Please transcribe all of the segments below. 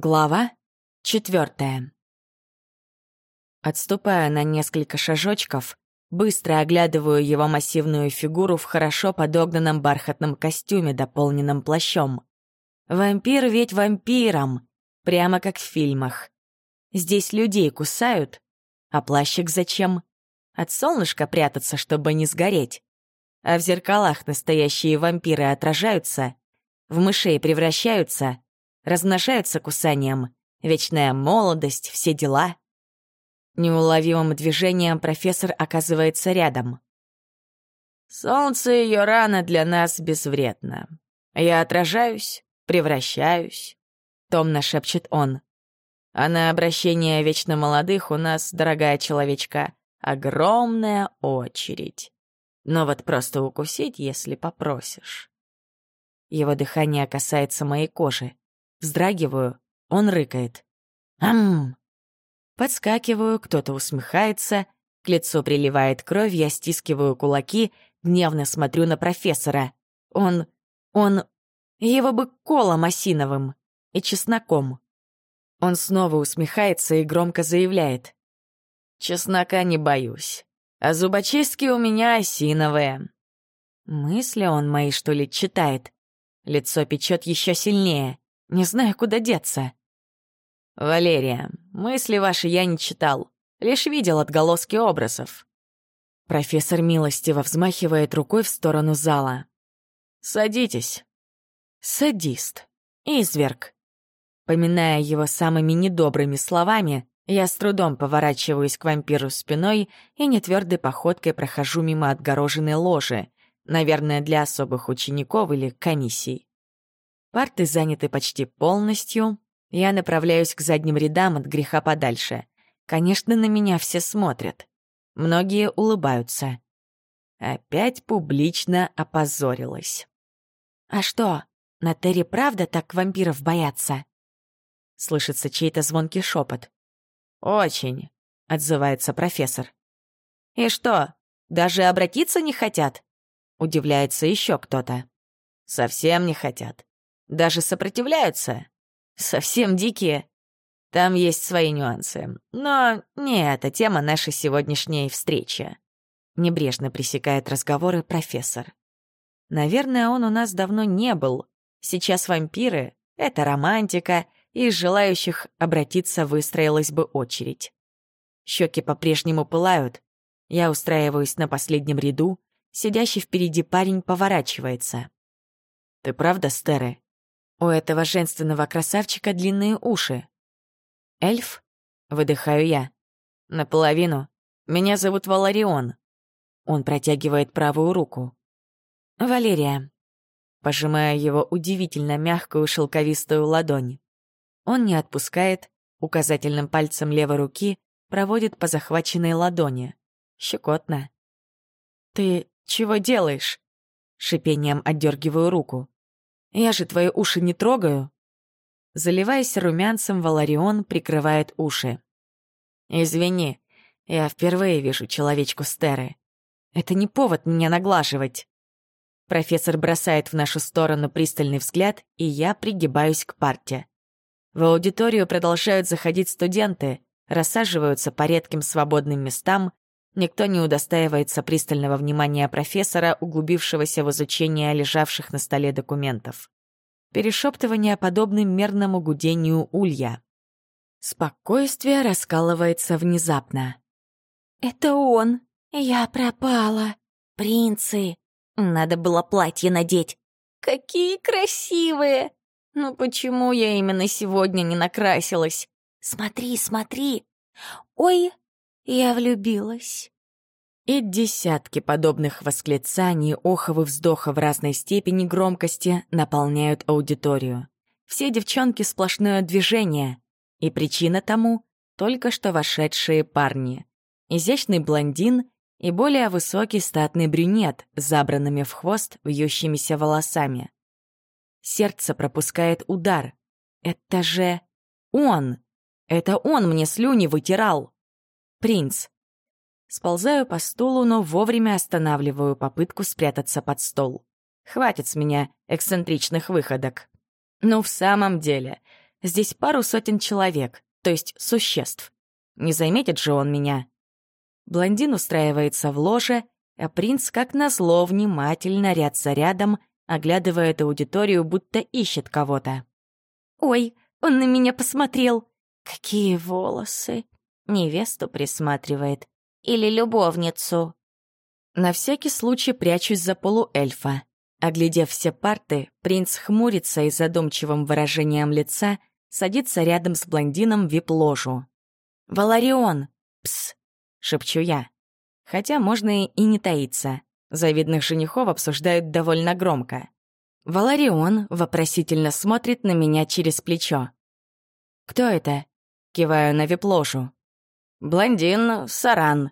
Глава четвертая. Отступая на несколько шажочков, быстро оглядываю его массивную фигуру в хорошо подогнанном бархатном костюме, дополненном плащом. Вампир ведь вампиром, прямо как в фильмах. Здесь людей кусают, а плащик зачем? От солнышка прятаться, чтобы не сгореть. А в зеркалах настоящие вампиры отражаются, в мышей превращаются — размножаются кусанием, вечная молодость, все дела. Неуловимым движением профессор оказывается рядом. «Солнце ее рано для нас безвредно. Я отражаюсь, превращаюсь», — томно шепчет он. «А на обращение вечно молодых у нас, дорогая человечка, огромная очередь. Но вот просто укусить, если попросишь». Его дыхание касается моей кожи. Вздрагиваю, он рыкает. «Ам!» Подскакиваю, кто-то усмехается, к лицу приливает кровь, я стискиваю кулаки, гневно смотрю на профессора. Он... он... его бы колом осиновым и чесноком. Он снова усмехается и громко заявляет. «Чеснока не боюсь, а зубочистки у меня осиновые». Мысли он мои, что ли, читает? Лицо печет еще сильнее. Не знаю, куда деться. «Валерия, мысли ваши я не читал, лишь видел отголоски образов». Профессор милостиво взмахивает рукой в сторону зала. «Садитесь». Садист. Изверг. Поминая его самыми недобрыми словами, я с трудом поворачиваюсь к вампиру спиной и нетвердой походкой прохожу мимо отгороженной ложи, наверное, для особых учеников или комиссий. Парты заняты почти полностью. Я направляюсь к задним рядам от греха подальше. Конечно, на меня все смотрят. Многие улыбаются. Опять публично опозорилась. «А что, на Терри правда так вампиров боятся?» Слышится чей-то звонкий шепот. «Очень», — отзывается профессор. «И что, даже обратиться не хотят?» — удивляется еще кто-то. «Совсем не хотят. Даже сопротивляются. Совсем дикие. Там есть свои нюансы. Но не эта тема нашей сегодняшней встречи. Небрежно пресекает разговоры профессор. Наверное, он у нас давно не был. Сейчас вампиры — это романтика, и из желающих обратиться выстроилась бы очередь. Щеки по-прежнему пылают. Я устраиваюсь на последнем ряду. Сидящий впереди парень поворачивается. «Ты правда, Стеры?» У этого женственного красавчика длинные уши. Эльф? Выдыхаю я. Наполовину. Меня зовут Валарион. Он протягивает правую руку. Валерия. Пожимая его удивительно мягкую шелковистую ладонь. Он не отпускает, указательным пальцем левой руки проводит по захваченной ладони. Щекотно. «Ты чего делаешь?» Шипением отдергиваю руку. Я же твои уши не трогаю». Заливаясь румянцем, Валарион прикрывает уши. «Извини, я впервые вижу человечку Стеры. Это не повод меня наглаживать». Профессор бросает в нашу сторону пристальный взгляд, и я пригибаюсь к парте. В аудиторию продолжают заходить студенты, рассаживаются по редким свободным местам, Никто не удостаивается пристального внимания профессора, углубившегося в изучение лежавших на столе документов. Перешептывание подобным мерному гудению улья. Спокойствие раскалывается внезапно. «Это он! Я пропала! Принцы! Надо было платье надеть! Какие красивые! Ну почему я именно сегодня не накрасилась? Смотри, смотри! Ой, я влюбилась. И десятки подобных восклицаний, охов и вздохов разной степени громкости наполняют аудиторию. Все девчонки — сплошное движение. И причина тому — только что вошедшие парни. Изящный блондин и более высокий статный брюнет с забранными в хвост вьющимися волосами. Сердце пропускает удар. Это же он! Это он мне слюни вытирал! Принц. Сползаю по стулу, но вовремя останавливаю попытку спрятаться под стол. Хватит с меня эксцентричных выходок. Ну, в самом деле, здесь пару сотен человек, то есть существ. Не заметит же он меня. Блондин устраивается в ложе, а принц, как назло, внимательно рядся рядом, оглядывает аудиторию, будто ищет кого-то. «Ой, он на меня посмотрел! Какие волосы!» Невесту присматривает. Или любовницу. На всякий случай прячусь за полуэльфа. Оглядев все парты, принц хмурится и задумчивым выражением лица садится рядом с блондином в вип-ложу. «Валарион! Пс!» — шепчу я. Хотя можно и не таиться. Завидных женихов обсуждают довольно громко. Валарион вопросительно смотрит на меня через плечо. «Кто это?» — киваю на вип-ложу. «Блондин Саран.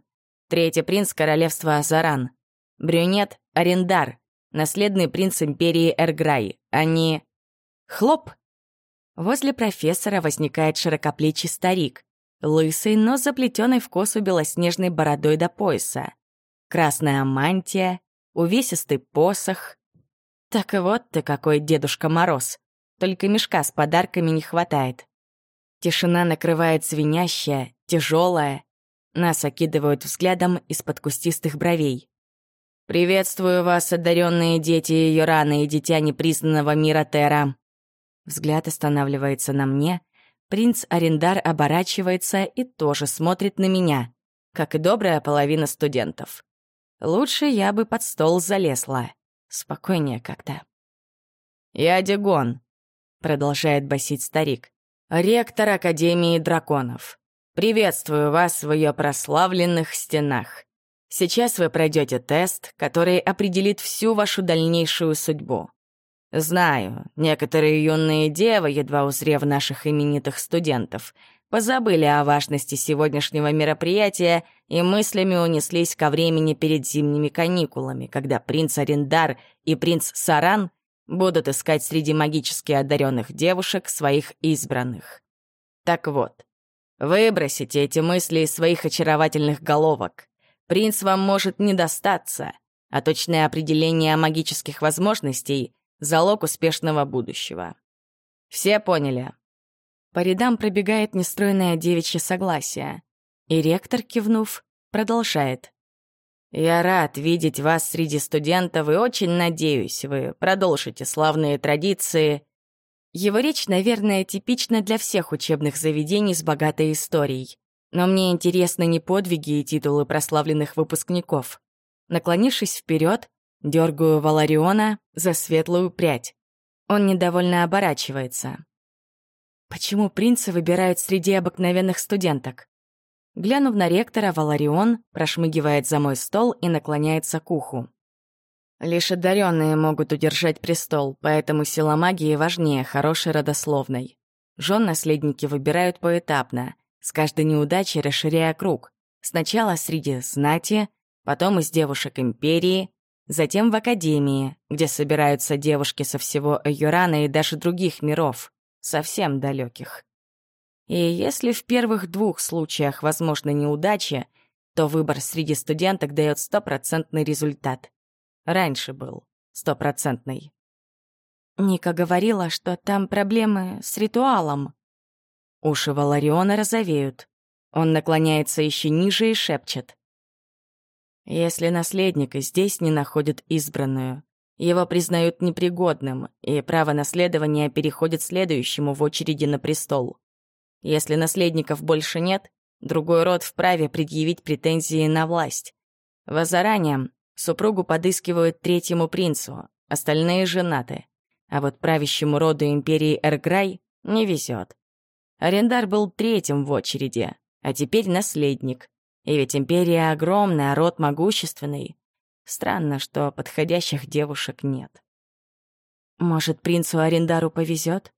Третий принц королевства Азаран. Брюнет — Арендар. Наследный принц империи Эрграй. Они... Хлоп!» Возле профессора возникает широкоплечий старик, лысый, но заплетенный в косу белоснежной бородой до пояса. Красная мантия, увесистый посох. Так вот ты какой Дедушка Мороз. Только мешка с подарками не хватает. Тишина накрывает звенящая, тяжелая. Нас окидывают взглядом из-под кустистых бровей. «Приветствую вас, одаренные дети Йорана и дитя непризнанного мира Тера!» Взгляд останавливается на мне, Принц Арендар оборачивается и тоже смотрит на меня, как и добрая половина студентов. Лучше я бы под стол залезла. Спокойнее как-то. «Я Дегон», — продолжает басить старик, «ректор Академии драконов. Приветствую вас в ее прославленных стенах. Сейчас вы пройдете тест, который определит всю вашу дальнейшую судьбу. Знаю, некоторые юные девы, едва узрев наших именитых студентов, позабыли о важности сегодняшнего мероприятия и мыслями унеслись ко времени перед зимними каникулами, когда принц Арендар и принц Саран будут искать среди магически одаренных девушек своих избранных. Так вот, выбросите эти мысли из своих очаровательных головок. Принц вам может не достаться, а точное определение магических возможностей — Залог успешного будущего. Все поняли? По рядам пробегает нестройное девичье согласие. И ректор, кивнув, продолжает. «Я рад видеть вас среди студентов и очень надеюсь, вы продолжите славные традиции». Его речь, наверное, типична для всех учебных заведений с богатой историей. Но мне интересны не подвиги и титулы прославленных выпускников. Наклонившись вперед, Дергаю Валариона за светлую прядь. Он недовольно оборачивается. Почему принцы выбирают среди обыкновенных студенток? Глянув на ректора, Валарион прошмыгивает за мой стол и наклоняется к уху. Лишь одаренные могут удержать престол, поэтому сила магии важнее хорошей родословной. Жен наследники выбирают поэтапно, с каждой неудачей расширяя круг. Сначала среди знати, потом из девушек империи, Затем в академии, где собираются девушки со всего Юрана и даже других миров, совсем далеких. И если в первых двух случаях возможны неудачи, то выбор среди студенток дает стопроцентный результат. Раньше был стопроцентный. Ника говорила, что там проблемы с ритуалом. Уши Валариона розовеют. Он наклоняется еще ниже и шепчет. Если наследник здесь не находит избранную, его признают непригодным, и право наследования переходит следующему в очереди на престол. Если наследников больше нет, другой род вправе предъявить претензии на власть. В Азаране супругу подыскивают третьему принцу, остальные женаты. А вот правящему роду империи Эрграй не везет. Арендар был третьим в очереди, а теперь наследник. И ведь империя огромная, род могущественный. Странно, что подходящих девушек нет. Может, принцу Арендару повезет?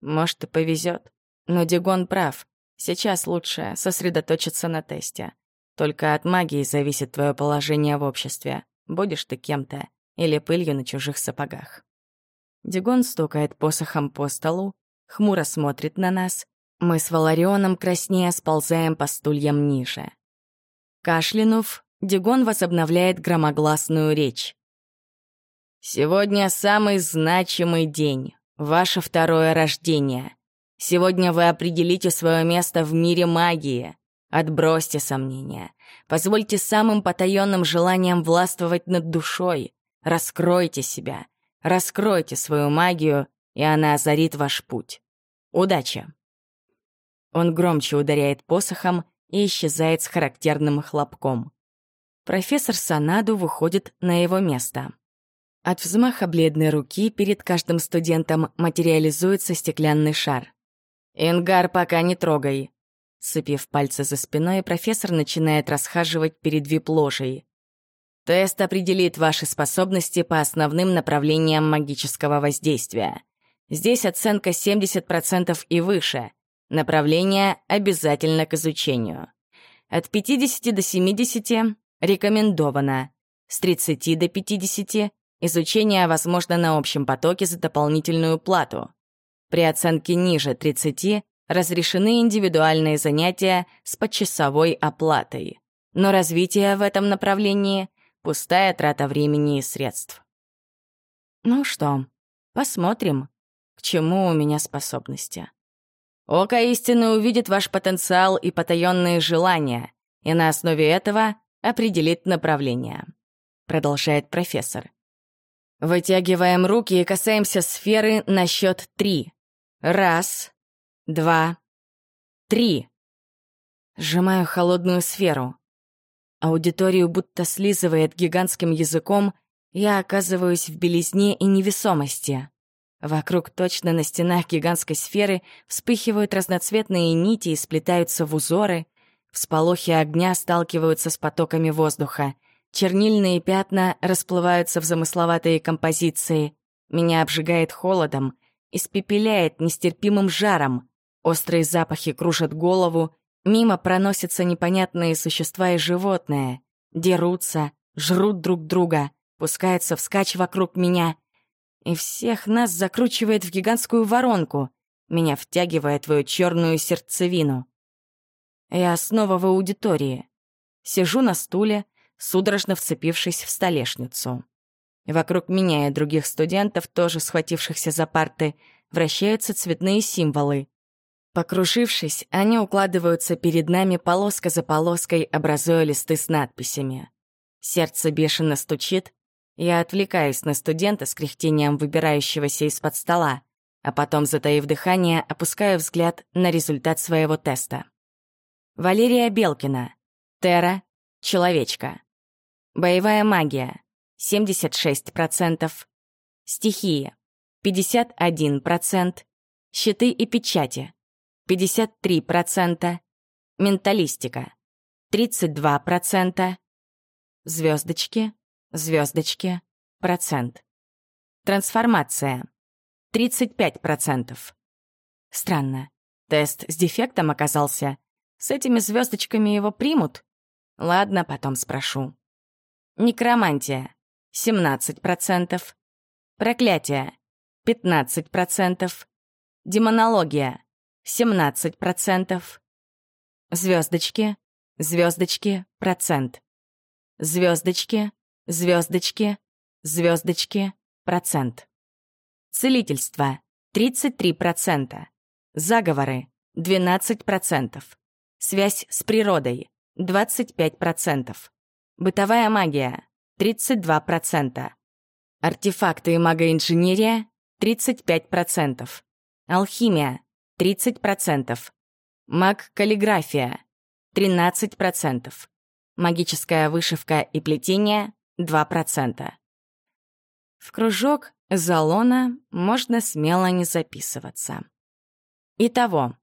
Может, и повезет. Но Дигон прав. Сейчас лучше сосредоточиться на тесте. Только от магии зависит твое положение в обществе. Будешь ты кем-то или пылью на чужих сапогах. Дигон стукает посохом по столу, хмуро смотрит на нас. Мы с Валарионом краснее сползаем по стульям ниже. Кашлянув, Дигон возобновляет громогласную речь. «Сегодня самый значимый день, ваше второе рождение. Сегодня вы определите свое место в мире магии. Отбросьте сомнения. Позвольте самым потаенным желаниям властвовать над душой. Раскройте себя. Раскройте свою магию, и она озарит ваш путь. Удачи! Он громче ударяет посохом и исчезает с характерным хлопком. Профессор Санаду выходит на его место. От взмаха бледной руки перед каждым студентом материализуется стеклянный шар. «Ингар пока не трогай», Сцепив пальцы за спиной, профессор начинает расхаживать перед вип-ложей. Тест определит ваши способности по основным направлениям магического воздействия. Здесь оценка 70% и выше. Направление обязательно к изучению. От 50 до 70 рекомендовано. С 30 до 50 изучение возможно на общем потоке за дополнительную плату. При оценке ниже 30 разрешены индивидуальные занятия с подчасовой оплатой. Но развитие в этом направлении — пустая трата времени и средств. Ну что, посмотрим, к чему у меня способности. Око истины увидит ваш потенциал и потаенные желания, и на основе этого определит направление. Продолжает профессор. Вытягиваем руки и касаемся сферы на счет три. Раз, два, три. Сжимаю холодную сферу. Аудиторию будто слизывает гигантским языком, я оказываюсь в белизне и невесомости. Вокруг точно на стенах гигантской сферы вспыхивают разноцветные нити и сплетаются в узоры. Всполохи огня сталкиваются с потоками воздуха. Чернильные пятна расплываются в замысловатые композиции. Меня обжигает холодом, испепеляет нестерпимым жаром. Острые запахи кружат голову, мимо проносятся непонятные существа и животные. Дерутся, жрут друг друга, пускаются вскачь вокруг меня. И всех нас закручивает в гигантскую воронку, меня втягивает твою черную сердцевину. Я снова в аудитории. Сижу на стуле, судорожно вцепившись в столешницу. Вокруг меня и других студентов, тоже схватившихся за парты, вращаются цветные символы. Покружившись, они укладываются перед нами полоска за полоской, образуя листы с надписями. Сердце бешено стучит. Я отвлекаюсь на студента с кряхтением выбирающегося из-под стола, а потом, затаив дыхание, опускаю взгляд на результат своего теста. Валерия Белкина. Терра. Человечка. Боевая магия. 76%. Стихия. 51%. Щиты и печати. 53%, менталистика 32%, звездочки, звездочки, процент. Трансформация 35%. Странно. Тест с дефектом оказался. С этими звездочками его примут? Ладно, потом спрошу. Некромантия 17%. Проклятие 15%. Демонология 17%. Звездочки, звездочки, процент. Звездочки, звездочки, звездочки, процент. Целительство 33%. Заговоры 12%. Связь с природой 25%. Бытовая магия 32%. Артефакты и магоинженерия 35%. Алхимия 30%. Маг-каллиграфия — 13%. Магическая вышивка и плетение — 2%. В кружок залона можно смело не записываться. Итого,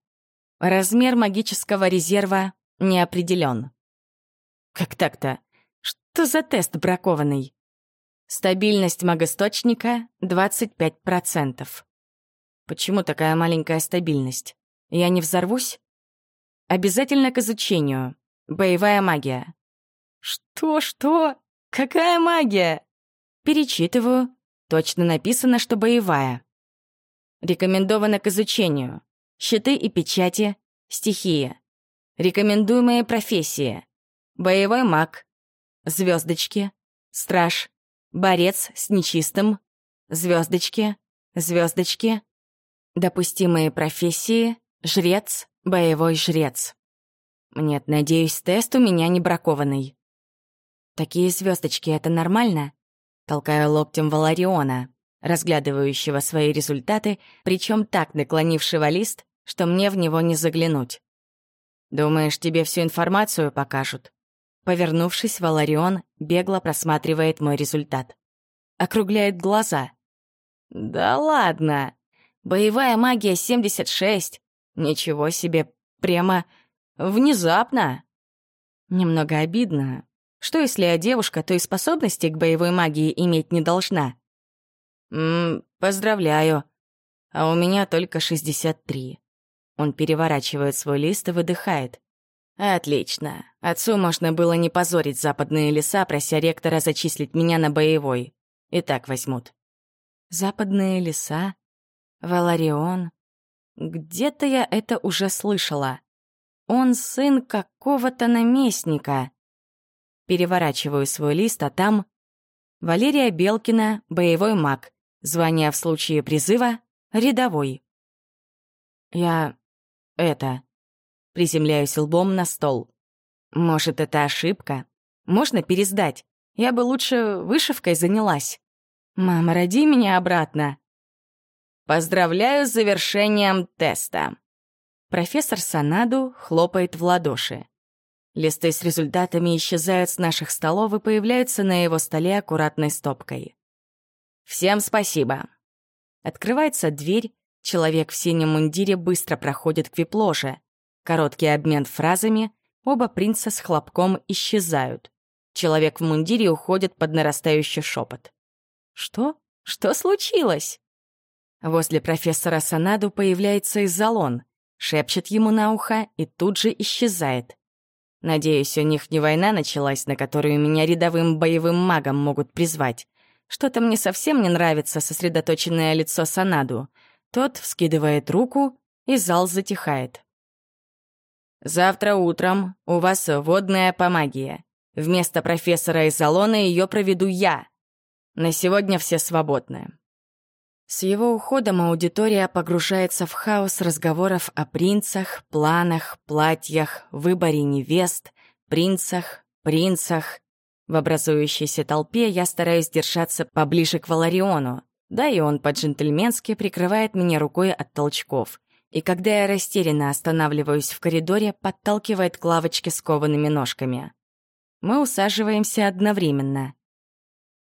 размер магического резерва не определен. Как так-то? Что за тест бракованный? Стабильность магосточника — 25%. Почему такая маленькая стабильность? Я не взорвусь? Обязательно к изучению. Боевая магия. Что, что? Какая магия? Перечитываю. Точно написано, что боевая. Рекомендовано к изучению. Щиты и печати. Стихия. Рекомендуемые профессии. Боевой маг. Звездочки. Страж. Борец с нечистым. Звездочки. Звездочки. Допустимые профессии — жрец, боевой жрец. Нет, надеюсь, тест у меня не бракованный. Такие звездочки это нормально? Толкаю локтем Валариона, разглядывающего свои результаты, причем так наклонившего лист, что мне в него не заглянуть. «Думаешь, тебе всю информацию покажут?» Повернувшись, Валарион бегло просматривает мой результат. Округляет глаза. «Да ладно! Боевая магия 76! Ничего себе! Прямо внезапно!» Немного обидно. Что если я девушка, то и способности к боевой магии иметь не должна? «М поздравляю. А у меня только 63. Он переворачивает свой лист и выдыхает. «Отлично. Отцу можно было не позорить западные леса, прося ректора зачислить меня на боевой. И так возьмут». «Западные леса? Валарион? Где-то я это уже слышала. Он сын какого-то наместника». Переворачиваю свой лист, а там... Валерия Белкина, боевой маг. Звание в случае призыва — рядовой. Я это... Приземляюсь лбом на стол. Может, это ошибка? Можно пересдать? Я бы лучше вышивкой занялась. Мама, роди меня обратно. Поздравляю с завершением теста. Профессор Санаду хлопает в ладоши. Листы с результатами исчезают с наших столов и появляются на его столе аккуратной стопкой. «Всем спасибо!» Открывается дверь, Человек в синем мундире быстро проходит к вип-ложе. Короткий обмен фразами, оба принца с хлопком исчезают. Человек в мундире уходит под нарастающий шепот. «Что? Что случилось?» Возле профессора Санаду появляется Изолон, шепчет ему на ухо и тут же исчезает. Надеюсь, у них не война началась, на которую меня рядовым боевым магом могут призвать. Что-то мне совсем не нравится сосредоточенное лицо Санаду — тот вскидывает руку, и зал затихает. «Завтра утром у вас водная помагия. Вместо профессора из салона ее проведу я. На сегодня все свободны». С его уходом аудитория погружается в хаос разговоров о принцах, планах, платьях, выборе невест, принцах, принцах. В образующейся толпе я стараюсь держаться поближе к Валариону, да и он по-джентльменски прикрывает меня рукой от толчков. И когда я растерянно останавливаюсь в коридоре, подталкивает к лавочке с коваными ножками. Мы усаживаемся одновременно.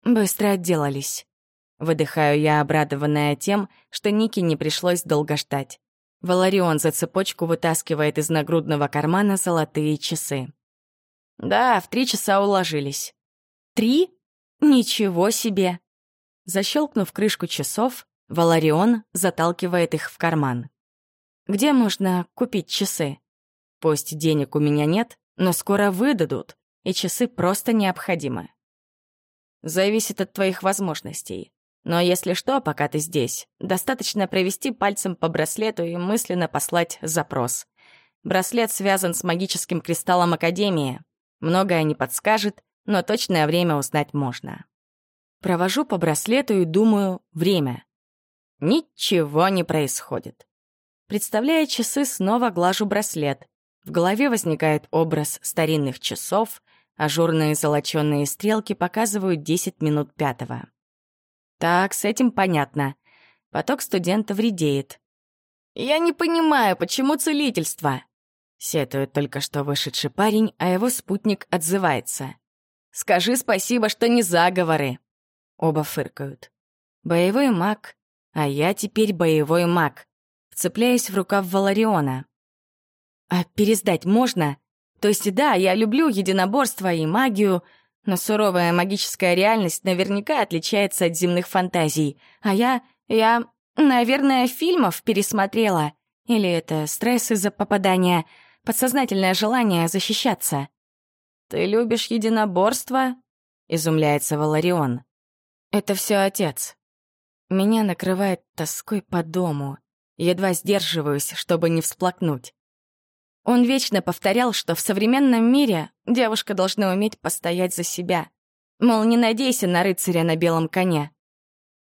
Быстро отделались. Выдыхаю я, обрадованная тем, что Нике не пришлось долго ждать. Валарион за цепочку вытаскивает из нагрудного кармана золотые часы. Да, в три часа уложились. Три? Ничего себе! Защелкнув крышку часов, Валарион заталкивает их в карман. «Где можно купить часы? Пусть денег у меня нет, но скоро выдадут, и часы просто необходимы. Зависит от твоих возможностей. Но если что, пока ты здесь, достаточно провести пальцем по браслету и мысленно послать запрос. Браслет связан с магическим кристаллом Академии. Многое не подскажет, но точное время узнать можно. Провожу по браслету и думаю «время». Ничего не происходит. Представляя часы, снова глажу браслет. В голове возникает образ старинных часов, ажурные золочёные стрелки показывают 10 минут пятого. Так, с этим понятно. Поток студентов редеет. «Я не понимаю, почему целительство?» Сетует только что вышедший парень, а его спутник отзывается. «Скажи спасибо, что не заговоры. Оба фыркают. Боевой маг, а я теперь боевой маг. Вцепляюсь в рукав Валариона. А пересдать можно? То есть да, я люблю единоборство и магию, но суровая магическая реальность наверняка отличается от земных фантазий. А я... я... наверное, фильмов пересмотрела. Или это стресс из-за попадания, подсознательное желание защищаться. «Ты любишь единоборство?» — изумляется Валарион. Это все отец. Меня накрывает тоской по дому. Едва сдерживаюсь, чтобы не всплакнуть. Он вечно повторял, что в современном мире девушка должна уметь постоять за себя. Мол, не надейся на рыцаря на белом коне.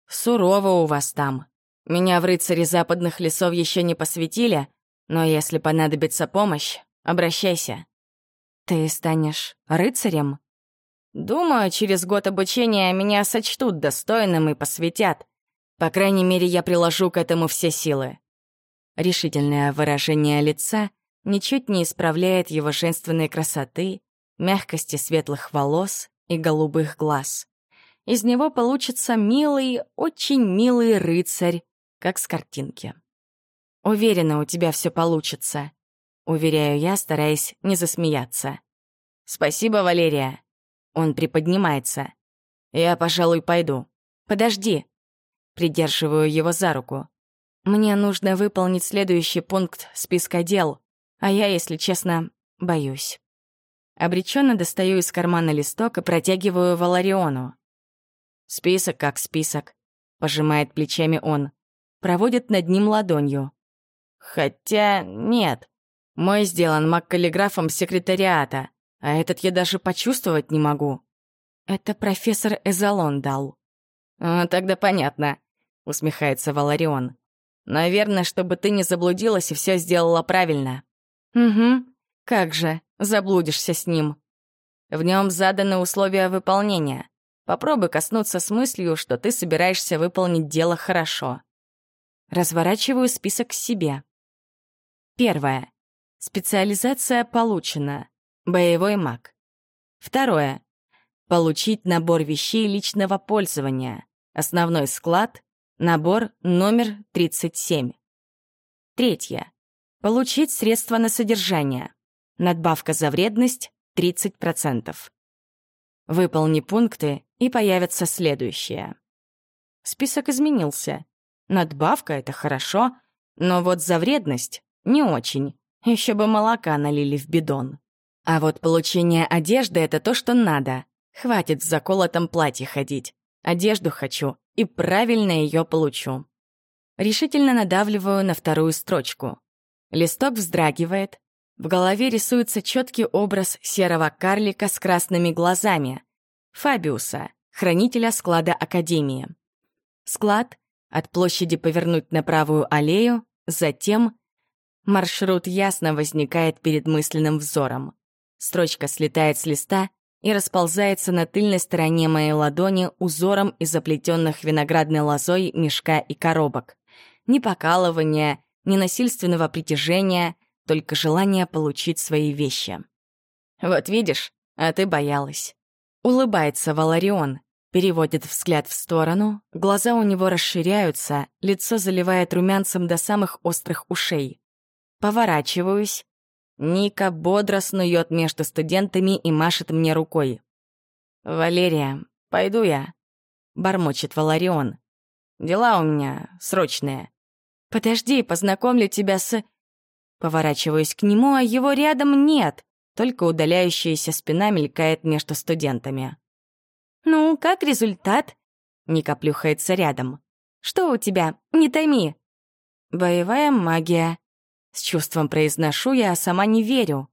Сурово у вас там. Меня в рыцаре западных лесов еще не посвятили, но если понадобится помощь, обращайся. Ты станешь рыцарем? Думаю, через год обучения меня сочтут достойным и посвятят. По крайней мере, я приложу к этому все силы. Решительное выражение лица ничуть не исправляет его женственной красоты, мягкости светлых волос и голубых глаз. Из него получится милый, очень милый рыцарь, как с картинки. «Уверена, у тебя все получится», — уверяю я, стараясь не засмеяться. «Спасибо, Валерия». Он приподнимается. «Я, пожалуй, пойду». «Подожди». Придерживаю его за руку. «Мне нужно выполнить следующий пункт списка дел, а я, если честно, боюсь». Обреченно достаю из кармана листок и протягиваю Валариону. «Список как список», — пожимает плечами он. Проводит над ним ладонью. «Хотя нет. Мой сделан маг-каллиграфом секретариата, а этот я даже почувствовать не могу». «Это профессор Эзолон дал». «А, «Тогда понятно», — усмехается Валарион. «Наверное, чтобы ты не заблудилась и все сделала правильно». «Угу. Как же, заблудишься с ним. В нем заданы условия выполнения. Попробуй коснуться с мыслью, что ты собираешься выполнить дело хорошо. Разворачиваю список к себе. Первое. Специализация получена. Боевой маг. Второе. Получить набор вещей личного пользования. Основной склад. Набор номер 37. Третье. Получить средства на содержание. Надбавка за вредность 30%. Выполни пункты, и появится следующее. Список изменился. Надбавка — это хорошо, но вот за вредность — не очень. Еще бы молока налили в бидон. А вот получение одежды — это то, что надо. Хватит в заколотом платье ходить. Одежду хочу, и правильно ее получу. Решительно надавливаю на вторую строчку. Листок вздрагивает, в голове рисуется четкий образ серого карлика с красными глазами. Фабиуса, хранителя склада Академии. Склад от площади повернуть на правую аллею, затем маршрут ясно возникает перед мысленным взором. Строчка слетает с листа и расползается на тыльной стороне моей ладони узором из заплетенных виноградной лозой мешка и коробок. Ни покалывания, ни насильственного притяжения — только желание получить свои вещи. «Вот видишь, а ты боялась». Улыбается Валарион, переводит взгляд в сторону, глаза у него расширяются, лицо заливает румянцем до самых острых ушей. Поворачиваюсь. Ника бодро снует между студентами и машет мне рукой. «Валерия, пойду я», — бормочет Валарион. «Дела у меня срочные». «Подожди, познакомлю тебя с...» Поворачиваюсь к нему, а его рядом нет, только удаляющаяся спина мелькает между студентами. «Ну, как результат?» Ника плюхается рядом. «Что у тебя? Не томи!» «Боевая магия». С чувством произношу я, а сама не верю.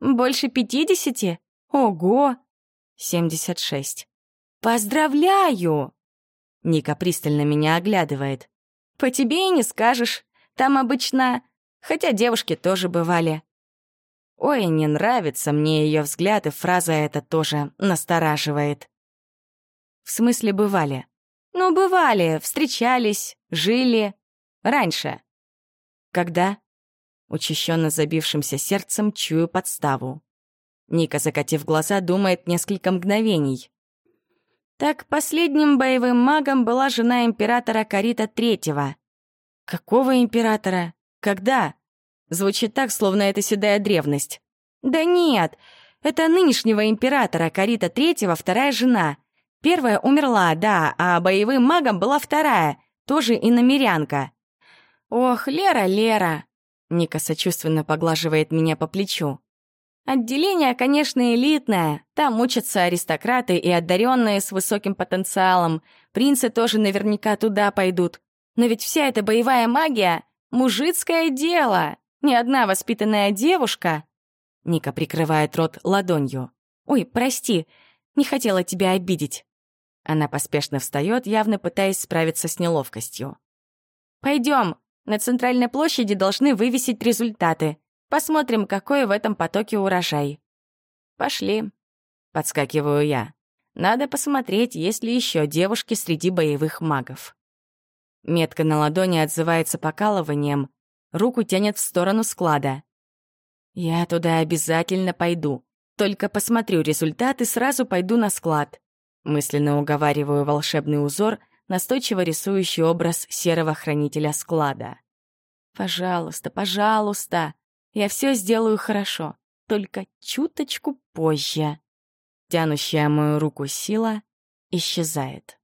«Больше пятидесяти? Ого!» «Семьдесят шесть». «Поздравляю!» Ника пристально меня оглядывает. «По тебе и не скажешь. Там обычно Хотя девушки тоже бывали. Ой, не нравится мне ее взгляд, и фраза эта тоже настораживает. В смысле бывали? Ну, бывали, встречались, жили. Раньше. Когда? Учащенно забившимся сердцем чую подставу. Ника, закатив глаза, думает несколько мгновений. Так последним боевым магом была жена императора Карита Третьего. Какого императора? Когда? Звучит так, словно это седая древность. Да нет, это нынешнего императора Карита Третьего вторая жена. Первая умерла, да, а боевым магом была вторая, тоже иномерянка. Ох, Лера, Лера. Ника сочувственно поглаживает меня по плечу. Отделение, конечно, элитное. Там учатся аристократы и одаренные с высоким потенциалом. Принцы тоже наверняка туда пойдут. Но ведь вся эта боевая магия Мужицкое дело! Ни одна воспитанная девушка...» Ника прикрывает рот ладонью. «Ой, прости, не хотела тебя обидеть». Она поспешно встает, явно пытаясь справиться с неловкостью. Пойдем, на центральной площади должны вывесить результаты. Посмотрим, какой в этом потоке урожай. Пошли. Подскакиваю я. Надо посмотреть, есть ли еще девушки среди боевых магов. Метка на ладони отзывается покалыванием, руку тянет в сторону склада. Я туда обязательно пойду. Только посмотрю результаты, сразу пойду на склад. Мысленно уговариваю волшебный узор, настойчиво рисующий образ серого хранителя склада. Пожалуйста, пожалуйста, я все сделаю хорошо, только чуточку позже. Тянущая мою руку сила исчезает.